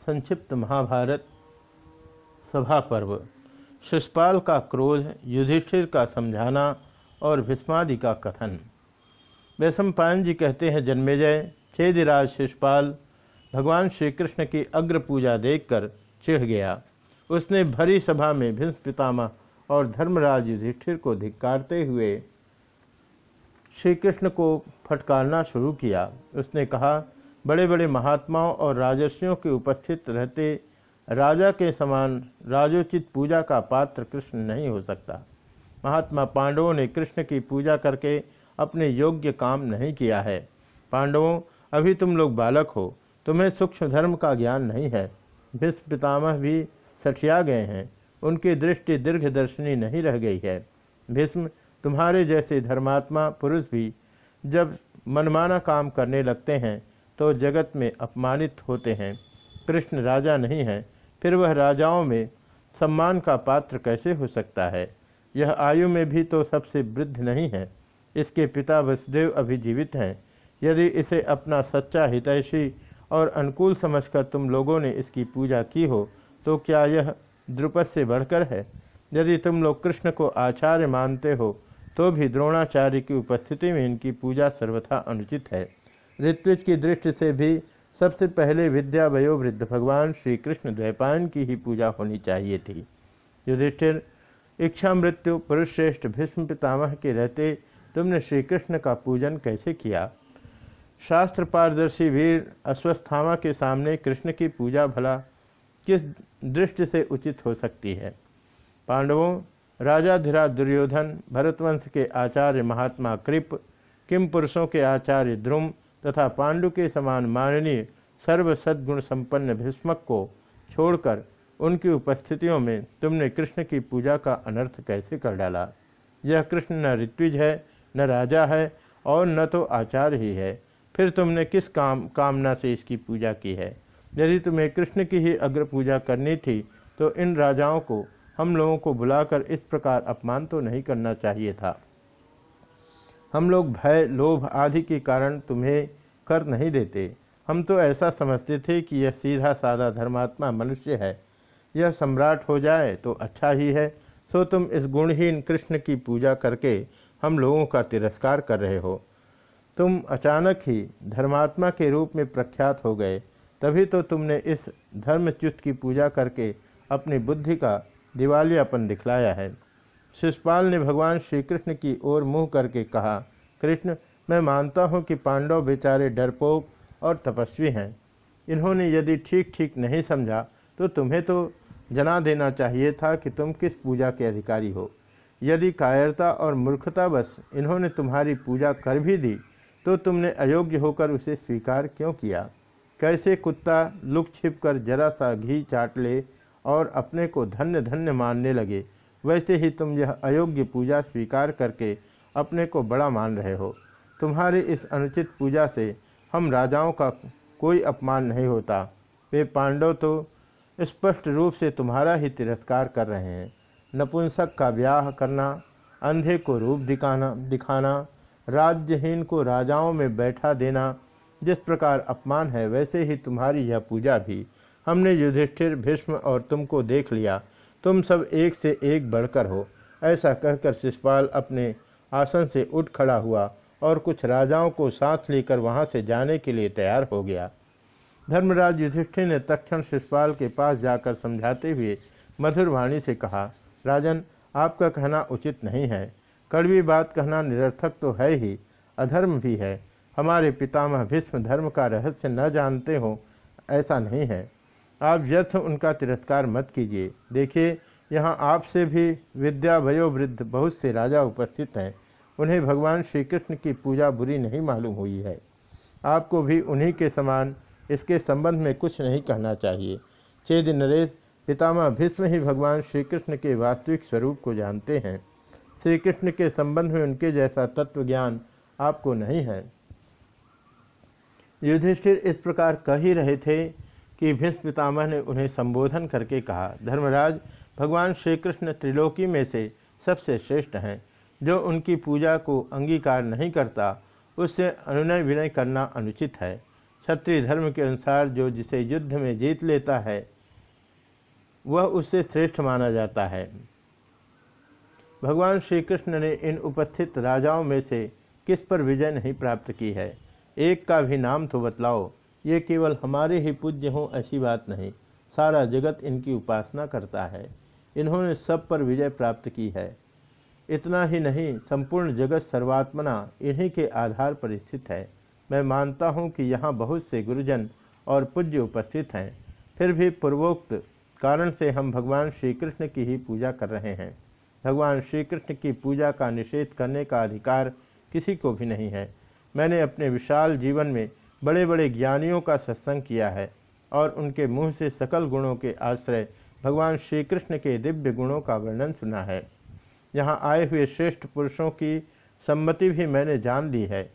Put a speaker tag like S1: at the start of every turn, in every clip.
S1: संक्षिप्त महाभारत सभा पर्व। शिषपाल का क्रोध, युधिष्ठिर का समझाना और भीष्मादि का कथन। वैशम पायन जी कहते हैं, जन्मेजय, छेदिराज शिषपाल भगवान श्री कृष्ण की अग्र पूजा देखकर चिढ़ गया। उसने भरी सभा में भीष्म पितामह और धर्मराज युधिष्ठिर को धिक्कारते हुए श्री कृष्ण को फटकारना शुरू किया। उसने कहा बड़े बड़े महात्माओं और राजस्वियों के उपस्थित रहते राजा के समान राजोचित पूजा का पात्र कृष्ण नहीं हो सकता। महात्मा पांडवों ने कृष्ण की पूजा करके अपने योग्य काम नहीं किया है। पांडवों, अभी तुम लोग बालक हो, तुम्हें सूक्ष्म धर्म का ज्ञान नहीं है। भीष्म पितामह भी सठिया गए हैं, उनकी दृष्टि दीर्घदर्शनी नहीं रह गई है। भीष्म, तुम्हारे जैसे धर्मात्मा पुरुष भी जब मनमाना काम करने लगते हैं तो जगत में अपमानित होते हैं। कृष्ण राजा नहीं है, फिर वह राजाओं में सम्मान का पात्र कैसे हो सकता है? यह आयु में भी तो सबसे वृद्ध नहीं है। इसके पिता वसुदेव अभी जीवित हैं। यदि इसे अपना सच्चा हितैषी और अनुकूल समझकर तुम लोगों ने इसकी पूजा की हो तो क्या यह द्रुपद से बढ़कर है? यदि तुम लोग कृष्ण को आचार्य मानते हो तो भी द्रोणाचार्य की उपस्थिति में इनकी पूजा सर्वथा अनुचित है। ऋत्विज की दृष्टि से भी सबसे पहले विद्या वयोवृद्ध भगवान श्री कृष्ण द्वैपायन की ही पूजा होनी चाहिए थी। युधिष्ठिर, इच्छा मृत्यु, पुरुषश्रेष्ठ, भीष्म पितामह के रहते तुमने श्री कृष्ण का पूजन कैसे किया? शास्त्र पारदर्शी वीर अश्वस्थामा के सामने कृष्ण की पूजा भला किस दृष्टि से उचित हो सकती है? पांडवों राजाधिराज दुर्योधन, भरतवंश के आचार्य महात्मा कृप, किम पुरुषों के आचार्य द्रुम तथा पांडु के समान माननीय सर्व सद्गुण संपन्न भीष्मक को छोड़कर उनकी उपस्थितियों में तुमने कृष्ण की पूजा का अनर्थ कैसे कर डाला? यह कृष्ण न ऋत्विज है, न राजा है और न तो आचार्य ही है। फिर तुमने किस काम, कामना से इसकी पूजा की है? यदि तुम्हें कृष्ण की ही अग्र पूजा करनी थी तो इन राजाओं को, हम लोगों को बुलाकर इस प्रकार अपमान तो नहीं करना चाहिए था। हम लोग भय, लोभ आदि के कारण तुम्हें कर नहीं देते। हम तो ऐसा समझते थे कि यह सीधा साधा धर्मात्मा मनुष्य है। यह सम्राट हो जाए तो अच्छा ही है। सो तुम इस गुणहीन कृष्ण की पूजा करके हम लोगों का तिरस्कार कर रहे हो। तुम अचानक ही धर्मात्मा के रूप में प्रख्यात हो गए। तभी तो तुमने इस धर्मच्युत की पूजा करके अपनी बुद्धि का दिवालियापन दिखलाया है। शिषपाल ने भगवान श्री कृष्ण की ओर मुँह करके कहा, कृष्ण, मैं मानता हूँ कि पांडव बेचारे डरपोक और तपस्वी हैं। इन्होंने यदि ठीक ठीक नहीं समझा तो तुम्हें तो जना देना चाहिए था कि तुम किस पूजा के अधिकारी हो। यदि कायरता और मूर्खता बस इन्होंने तुम्हारी पूजा कर भी दी तो तुमने अयोग्य होकर उसे स्वीकार क्यों किया? कैसे कुत्ता लुक छिप कर जरा सा घी चाट ले और अपने को धन्य धन्य मानने लगे? वैसे ही तुम यह अयोग्य पूजा स्वीकार करके अपने को बड़ा मान रहे हो। तुम्हारी इस अनुचित पूजा से हम राजाओं का कोई अपमान नहीं होता। वे पांडव तो स्पष्ट रूप से तुम्हारा ही तिरस्कार कर रहे हैं। नपुंसक का ब्याह करना, अंधे को रूप दिखाना दिखाना, राज्यहीन को राजाओं में बैठा देना, जिस प्रकार अपमान है, वैसे ही तुम्हारी यह पूजा भी। हमने युधिष्ठिर, भीष्म और तुमको देख लिया। तुम सब एक से एक बढ़कर हो। ऐसा कहकर शिषपाल अपने आसन से उठ खड़ा हुआ और कुछ राजाओं को साथ लेकर वहाँ से जाने के लिए तैयार हो गया। धर्मराज युधिष्ठिर ने तक्षण शिषपाल के पास जाकर समझाते हुए मधुर वाणी से कहा, राजन, आपका कहना उचित नहीं है। कड़वी बात कहना निरर्थक तो है ही, अधर्म भी है। हमारे पितामह भीष्म धर्म का रहस्य न जानते हो, ऐसा नहीं है। आप व्यर्थ उनका तिरस्कार मत कीजिए। देखिए, यहाँ आपसे भी विद्या वयोवृद्ध बहुत से राजा उपस्थित हैं। उन्हें भगवान श्री कृष्ण की पूजा बुरी नहीं मालूम हुई है। आपको भी उन्हीं के समान इसके संबंध में कुछ नहीं कहना चाहिए। चेद नरेश पितामह भीष्म ही भगवान श्री कृष्ण के वास्तविक स्वरूप को जानते हैं। श्री कृष्ण के संबंध में उनके जैसा तत्व ज्ञान आपको नहीं है। युधिष्ठिर इस प्रकार कह ही रहे थे कि भीष्म पितामह ने उन्हें संबोधन करके कहा, धर्मराज, भगवान श्री कृष्ण त्रिलोकी में से सबसे श्रेष्ठ हैं। जो उनकी पूजा को अंगीकार नहीं करता, उससे अनुनय विनय करना अनुचित है। क्षत्रिय धर्म के अनुसार जो जिसे युद्ध में जीत लेता है, वह उससे श्रेष्ठ माना जाता है। भगवान श्री कृष्ण ने इन उपस्थित राजाओं में से किस पर विजय नहीं प्राप्त की है? एक का भी नाम तो बतलाओ। ये केवल हमारे ही पूज्य हों ऐसी बात नहीं। सारा जगत इनकी उपासना करता है। इन्होंने सब पर विजय प्राप्त की है। इतना ही नहीं, संपूर्ण जगत सर्वात्मना इन्हीं के आधार पर स्थित है। मैं मानता हूँ कि यहाँ बहुत से गुरुजन और पूज्य उपस्थित हैं। फिर भी पूर्वोक्त कारण से हम भगवान श्री कृष्ण की ही पूजा कर रहे हैं। भगवान श्री कृष्ण की पूजा का निषेध करने का अधिकार किसी को भी नहीं है। मैंने अपने विशाल जीवन में बड़े बड़े ज्ञानियों का सत्संग किया है और उनके मुँह से सकल गुणों के आश्रय भगवान श्री कृष्ण के दिव्य गुणों का वर्णन सुना है। यहाँ आए हुए श्रेष्ठ पुरुषों की सम्मति भी मैंने जान ली है।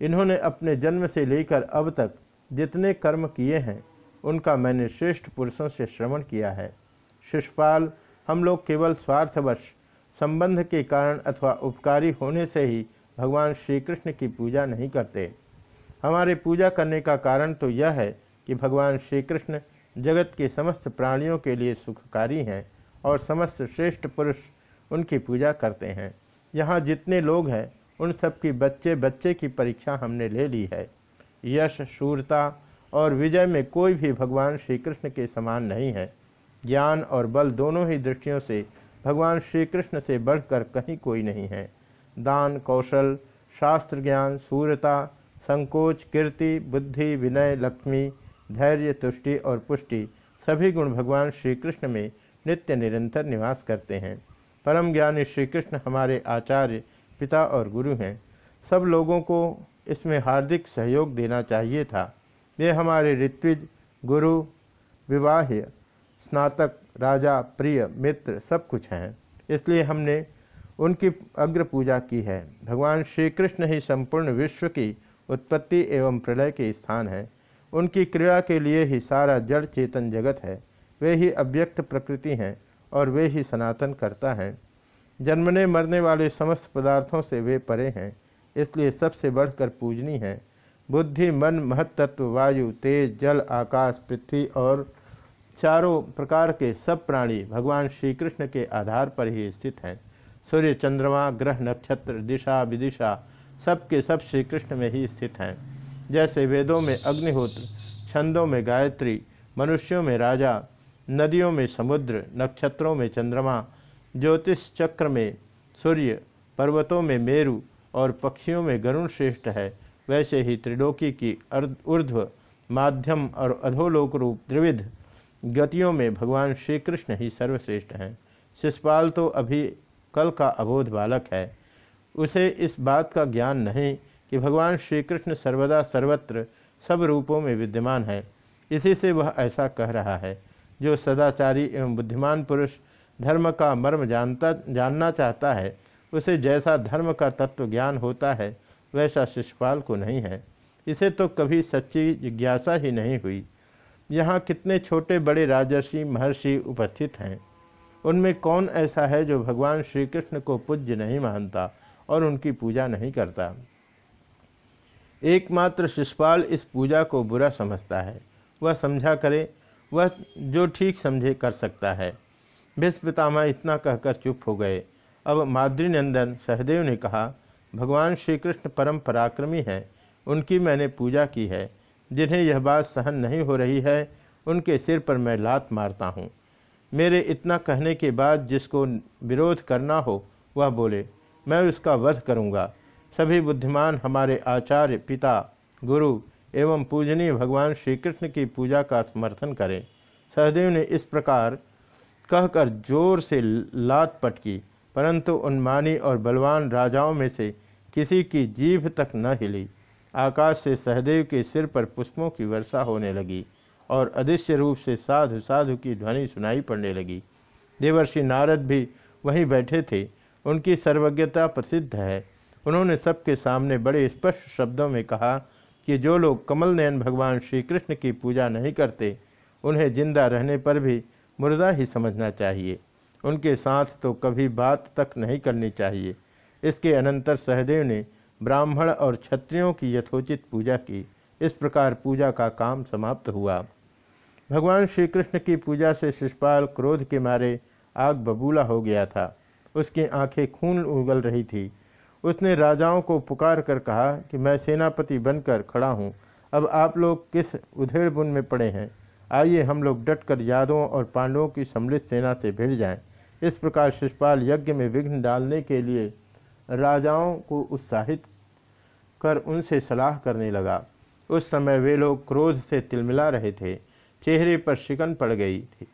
S1: इन्होंने अपने जन्म से लेकर अब तक जितने कर्म किए हैं, उनका मैंने श्रेष्ठ पुरुषों से श्रवण किया है। शिष्यपाल, हम लोग केवल स्वार्थवश, संबंध के कारण अथवा उपकारी होने से ही भगवान श्री कृष्ण की पूजा नहीं करते। हमारे पूजा करने का कारण तो यह है कि भगवान श्री कृष्ण जगत के समस्त प्राणियों के लिए सुखकारी हैं और समस्त श्रेष्ठ पुरुष उनकी पूजा करते हैं। यहाँ जितने लोग हैं, उन सब की बच्चे बच्चे की परीक्षा हमने ले ली है। यश, शूरता और विजय में कोई भी भगवान श्री कृष्ण के समान नहीं है। ज्ञान और बल दोनों ही दृष्टियों से भगवान श्री कृष्ण से बढ़कर कहीं कोई नहीं है। दान, कौशल, शास्त्र ज्ञान सूर्यता संकोच, कीर्ति, बुद्धि, विनय, लक्ष्मी, धैर्य, तुष्टि और पुष्टि सभी गुण भगवान श्री कृष्ण में नित्य निरंतर निवास करते हैं। परम ज्ञानी श्री कृष्ण हमारे आचार्य, पिता और गुरु हैं। सब लोगों को इसमें हार्दिक सहयोग देना चाहिए था। वे हमारे ऋत्विज, गुरु, विवाह्य, स्नातक, राजा, प्रिय, मित्र सब कुछ हैं। इसलिए हमने उनकी अग्र पूजा की है। भगवान श्री कृष्ण ही संपूर्ण विश्व की उत्पत्ति एवं प्रलय के स्थान है। उनकी क्रिया के लिए ही सारा जड़ चेतन जगत है। वे ही अव्यक्त प्रकृति हैं और वे ही सनातन करता हैं। जन्मने मरने वाले समस्त पदार्थों से वे परे हैं, इसलिए सबसे बढ़कर पूजनी है। बुद्धि, मन महत्त्व वायु, तेज, जल, आकाश, पृथ्वी और चारों प्रकार के सब प्राणी भगवान श्री कृष्ण के आधार पर ही स्थित हैं। सूर्य चंद्रमा, ग्रह नक्षत्र, दिशा, विदिशा सब के सब श्री कृष्ण में ही स्थित हैं। जैसे वेदों में अग्निहोत्र, छंदों में गायत्री, मनुष्यों में राजा, नदियों में समुद्र, नक्षत्रों में चंद्रमा, ज्योतिष चक्र में सूर्य, पर्वतों में मेरु और पक्षियों में गरुण श्रेष्ठ है। वैसे ही त्रिलोकी की ऊर्ध्व, माध्यम और अधोलोक रूप त्रिविध गतियों में भगवान श्री कृष्ण ही सर्वश्रेष्ठ हैं। शिषपाल तो अभी कल का अबोध बालक है। उसे इस बात का ज्ञान नहीं कि भगवान श्री कृष्ण सर्वदा सर्वत्र सब रूपों में विद्यमान है। इसी से वह ऐसा कह रहा है, जो सदाचारी एवं बुद्धिमान पुरुष धर्म का मर्म जानता, जानना चाहता है, उसे जैसा धर्म का तत्व ज्ञान होता है, वैसा शिष्यपाल को नहीं है। इसे तो कभी सच्ची जिज्ञासा ही नहीं हुई। यहाँ कितने छोटे बड़े राजर्षि, महर्षि उपस्थित हैं। उनमें कौन ऐसा है जो भगवान श्री कृष्ण को पूज्य नहीं मानता? और उनकी पूजा नहीं करता। एकमात्र शिषपाल इस पूजा को बुरा समझता है। वह समझा करे, वह जो ठीक समझे कर सकता है। भीष्म पितामह इतना कहकर चुप हो गए। अब माद्रीनंदन सहदेव ने कहा, भगवान श्री कृष्ण परम पराक्रमी हैं। उनकी मैंने पूजा की है। जिन्हें यह बात सहन नहीं हो रही है, उनके सिर पर मैं लात मारता हूँ। मेरे इतना कहने के बाद जिसको विरोध करना हो, वह बोले मैं उसका वध करूँगा। सभी बुद्धिमान हमारे आचार्य, पिता, गुरु एवं पूजनीय भगवान श्री कृष्ण की पूजा का समर्थन करें। सहदेव ने इस प्रकार कहकर ज़ोर से लात पटकी, परंतु उन्मानी और बलवान राजाओं में से किसी की जीभ तक न हिली। आकाश से सहदेव के सिर पर पुष्पों की वर्षा होने लगी और अदृश्य रूप से साधु साधु की ध्वनि सुनाई पड़ने लगी। देवर्षि नारद भी वहीं बैठे थे। उनकी सर्वज्ञता प्रसिद्ध है। उन्होंने सबके सामने बड़े स्पष्ट शब्दों में कहा कि जो लोग कमल नयन भगवान श्री कृष्ण की पूजा नहीं करते, उन्हें ज़िंदा रहने पर भी मुर्दा ही समझना चाहिए। उनके साथ तो कभी बात तक नहीं करनी चाहिए। इसके अनंतर सहदेव ने ब्राह्मण और क्षत्रियों की यथोचित पूजा की। इस प्रकार पूजा का काम समाप्त हुआ। भगवान श्री कृष्ण की पूजा से शिषपाल क्रोध के मारे आग बबूला हो गया था। उसकी आँखें खून उगल रही थी। उसने राजाओं को पुकार कर कहा कि मैं सेनापति बनकर खड़ा हूँ। अब आप लोग किस उधेड़ बुन में पड़े हैं? आइए हम लोग डटकर यादवों और पांडवों की सम्मिलित सेना से भिड़ जाएँ। इस प्रकार शिषपाल यज्ञ में विघ्न डालने के लिए राजाओं को उत्साहित कर उनसे सलाह करने लगा। उस समय वे लोग क्रोध से तिलमिला रहे थे। चेहरे पर शिकन पड़ गई थी।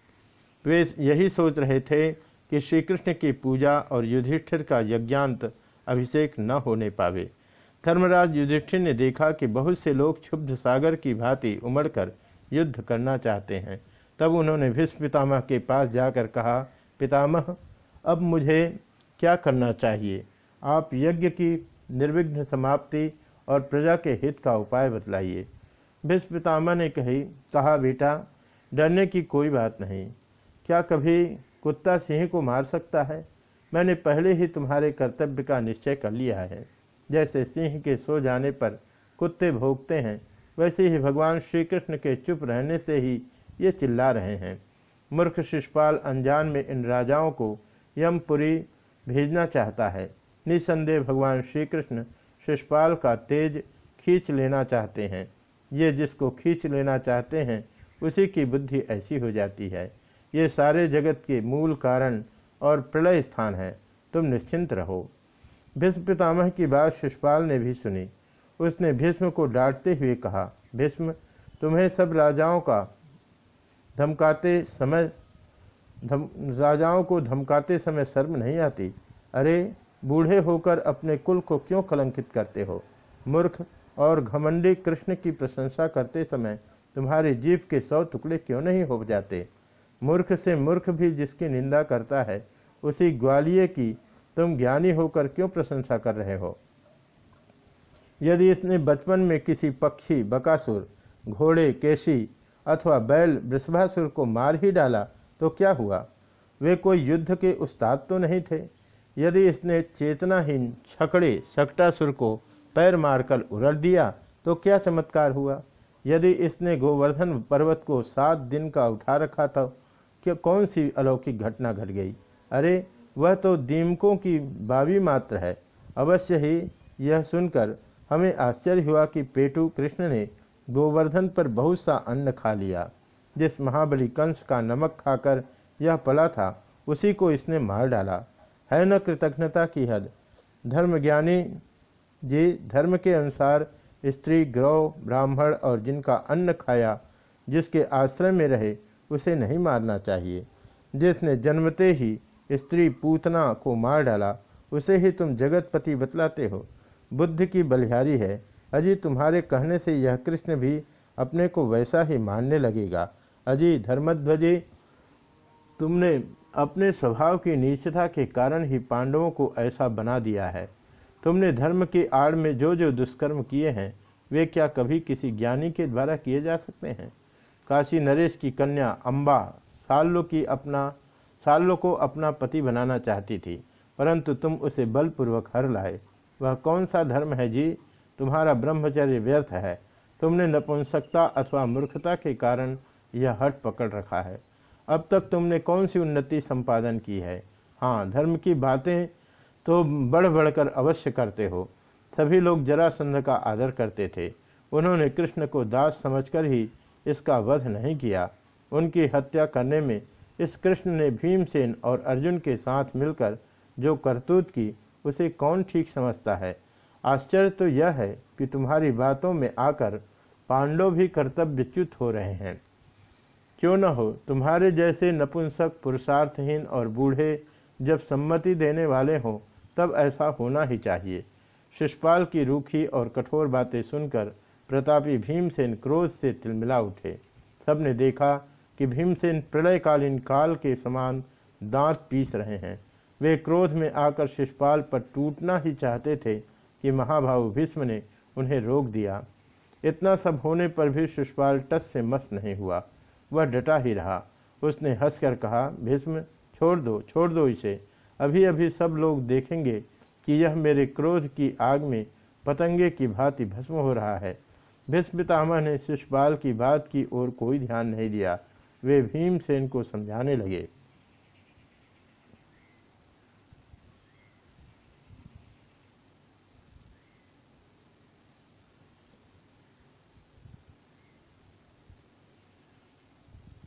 S1: वे यही सोच रहे थे कि श्री कृष्ण की पूजा और युधिष्ठिर का यज्ञांत अभिषेक न होने पावे। धर्मराज युधिष्ठिर ने देखा कि बहुत से लोग क्षुब्ध सागर की भांति उमड़कर युद्ध करना चाहते हैं। तब उन्होंने भीष्म पितामह के पास जाकर कहा, पितामह, अब मुझे क्या करना चाहिए? आप यज्ञ की निर्विघ्न समाप्ति और प्रजा के हित का उपाय बतलाइए। भीष्म पितामह ने कही, कहा, बेटा, डरने की कोई बात नहीं। क्या कभी कुत्ता सिंह को मार सकता है। मैंने पहले ही तुम्हारे कर्तव्य का निश्चय कर लिया है। जैसे सिंह के सो जाने पर कुत्ते भोगते हैं, वैसे ही भगवान श्री कृष्ण के चुप रहने से ही ये चिल्ला रहे हैं। मूर्ख शिषपाल अनजान में इन राजाओं को यमपुरी भेजना चाहता है। निसंदेह भगवान श्री कृष्ण शिषपाल का तेज खींच लेना चाहते हैं। ये जिसको खींच लेना चाहते हैं, उसी की बुद्धि ऐसी हो जाती है। ये सारे जगत के मूल कारण और प्रलय स्थान है। तुम निश्चिंत रहो। भीष्म पितामह की बात शिषपाल ने भी सुनी। उसने भीष्म को डांटते हुए कहा, भीष्म, तुम्हें सब राजाओं का धमकाते समय, धम, राजाओं को धमकाते समय शर्म नहीं आती? अरे, बूढ़े होकर अपने कुल को क्यों कलंकित करते हो? मूर्ख और घमंडी कृष्ण की प्रशंसा करते समय तुम्हारे जीव के सौ टुकड़े क्यों नहीं हो जाते? मूर्ख से मूर्ख भी जिसकी निंदा करता है, उसी ग्वालिये की तुम ज्ञानी होकर क्यों प्रशंसा कर रहे हो? यदि इसने बचपन में किसी पक्षी, बकासुर, घोड़े, केशी अथवा बैल वृषभासुर को मार ही डाला तो क्या हुआ? वे कोई युद्ध के उस्ताद तो नहीं थे? यदि इसने चेतनाहीन, छकड़े, शकटासुर को पैर मारकर उलट दिया तो क्या चमत्कार हुआ? यदि इसने गोवर्धन पर्वत को सात दिन का उठा रखा था कौन सी अलौकिक घटना घट गई? अरे, वह तो दीमकों की बावी मात्र है। अवश्य ही यह सुनकर हमें आश्चर्य हुआ कि पेटू कृष्ण ने गोवर्धन पर बहुत सा अन्न खा लिया। जिस महाबली कंस का नमक खाकर यह पला था, उसी को इसने मार डाला। है न कृतज्ञता की हद? धर्मज्ञानी जी, धर्म के अनुसार स्त्री, ग्रह, ब्राह्मण और जिनका अन्न खाया, जिसके आश्रय में रहे उसे नहीं मारना चाहिए। जिसने जन्मते ही स्त्री पूतना को मार डाला, उसे ही तुम जगतपति बतलाते हो। बुद्ध की बलिहारी है। अजी, तुम्हारे कहने से यह कृष्ण भी अपने को वैसा ही मानने लगेगा। अजी, धर्मध्वजी, तुमने अपने स्वभाव की नीचता के कारण ही पांडवों को ऐसा बना दिया है। तुमने धर्म की आड़ में जो जो दुष्कर्म किए हैं, वे क्या कभी किसी ज्ञानी के द्वारा किए जा सकते हैं? काशी नरेश की कन्या अम्बा साल्लो की अपना साल्लो को अपना पति बनाना चाहती थी, परंतु तुम उसे बलपूर्वक हर लाए। वह कौन सा धर्म है जी? तुम्हारा ब्रह्मचर्य व्यर्थ है। तुमने नपुंसकता अथवा मूर्खता के कारण यह हट पकड़ रखा है। अब तक तुमने कौन सी उन्नति संपादन की है? हाँ धर्म की बातें तो बढ़ बढ़कर अवश्य करते हो। सभी लोग जरासंध का आदर करते थे। उन्होंने कृष्ण को दास समझकर ही इसका वध नहीं किया। उनकी हत्या करने में इस कृष्ण ने भीमसेन और अर्जुन के साथ मिलकर जो करतूत की, उसे कौन ठीक समझता है? आश्चर्य तो यह है कि तुम्हारी बातों में आकर पांडव भी कर्तव्यच्युत हो रहे हैं। क्यों न हो, तुम्हारे जैसे नपुंसक, पुरुषार्थहीन और बूढ़े जब सम्मति देने वाले हों, तब ऐसा होना ही चाहिए। शिषपाल की रूखी और कठोर बातें सुनकर प्रतापी भीमसेन क्रोध से तिलमिला उठे। सबने देखा कि भीमसेन प्रलयकालीन काल के समान दांत पीस रहे हैं। वे क्रोध में आकर शिषपाल पर टूटना ही चाहते थे कि महाभाव भीष्म ने उन्हें रोक दिया। इतना सब होने पर भी शिषपाल टस से मस्त नहीं हुआ। वह डटा ही रहा। उसने हंसकर कहा, भीष्म, छोड़ दो छोड़ दो इसे। अभी अभी सब लोग देखेंगे कि यह मेरे क्रोध की आग में पतंगे की भांति भस्म हो रहा है। भीष्म पितामह ने शिष्यपाल की बात की ओर कोई ध्यान नहीं दिया। वे भीमसेन को समझाने लगे।